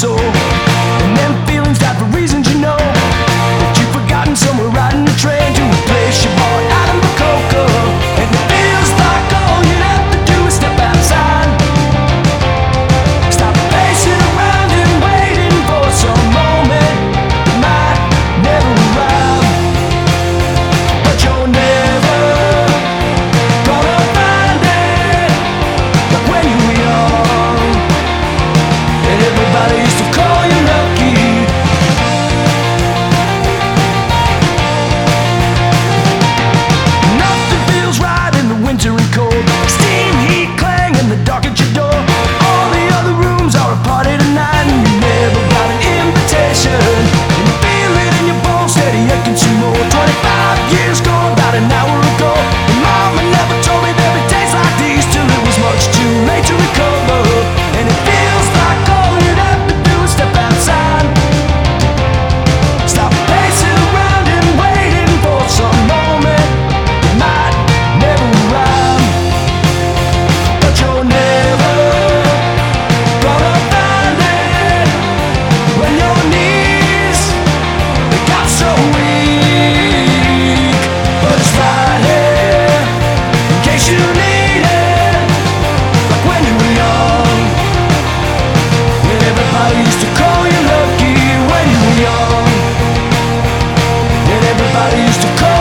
soul. to come